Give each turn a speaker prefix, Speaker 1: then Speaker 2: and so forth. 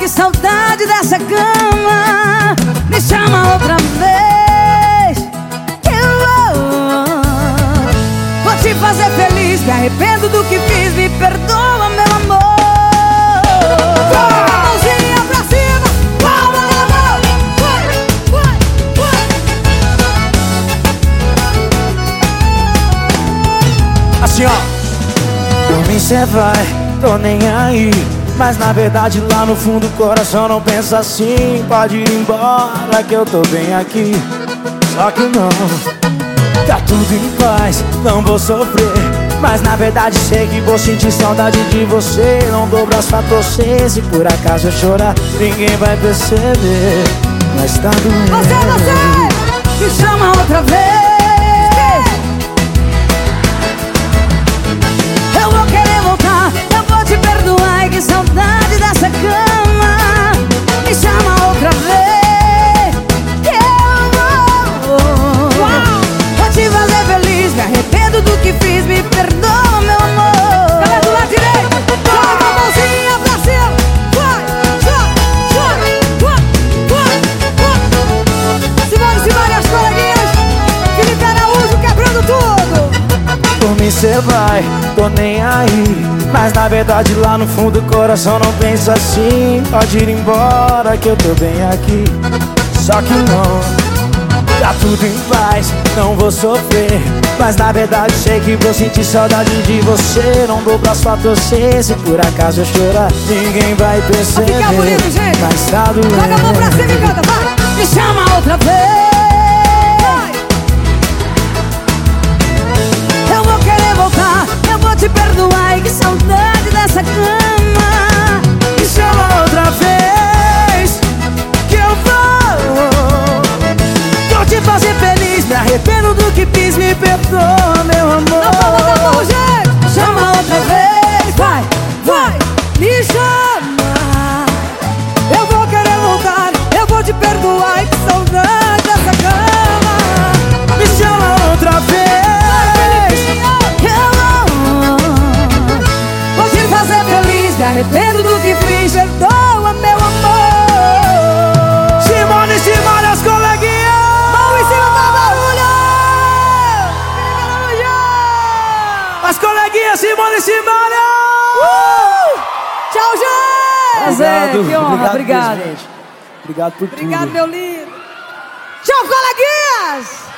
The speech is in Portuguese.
Speaker 1: que saudade dessa cama. Me chama outra vez Que eu vou Vou te fazer feliz Me arrependo do que fiz Me perdoa, meu amor. Mãozinha pra cima Palma na mão. Vai, vai, vai.
Speaker 2: Assim ó. Por cê vai, tô nem aí Mas na verdade lá no fundo o coração não pensa assim. Pode ir embora que eu tô bem aqui. Só que não Tá tudo em paz, não vou sofrer. Mas na verdade sei que vou sentir saudade de você. Não dou braço pra torcer Se por acaso eu chorar Ninguém vai perceber. Mas tá doendo.
Speaker 1: Você, você, me chama outra vez
Speaker 2: mim cê vai, tô nem aí. Mas na verdade lá no fundo o coração não pensa assim. Pode ir embora que eu tô bem aqui. Só que não Tá tudo em paz, não vou sofrer. Mas na verdade sei que vou sentir saudade de você. Não dou braço pra torcer, se por acaso eu chorar Ninguém vai perceber.
Speaker 1: bonito, gente.
Speaker 2: Mas tá doendo.
Speaker 1: Joga a mão pra cima e canta, vai! Me chama outra vez! Te perdoar E que saudade dessa cama.
Speaker 2: Me chama outra vez Que eu vou Vou te fazer feliz. Me arrependo do que fiz Me perdoa,
Speaker 1: fiz, perdoa meu amor.
Speaker 2: Simone, Simone, as coleguinhas
Speaker 1: Mão em cima pra barulho!
Speaker 2: As coleguinhas, Simone, Simone
Speaker 1: Uh! Tchau, gente! Prazer, que honra, obrigado.
Speaker 2: Obrigado por tudo
Speaker 1: Obrigado, meu lindo. Tchau, coleguinhas!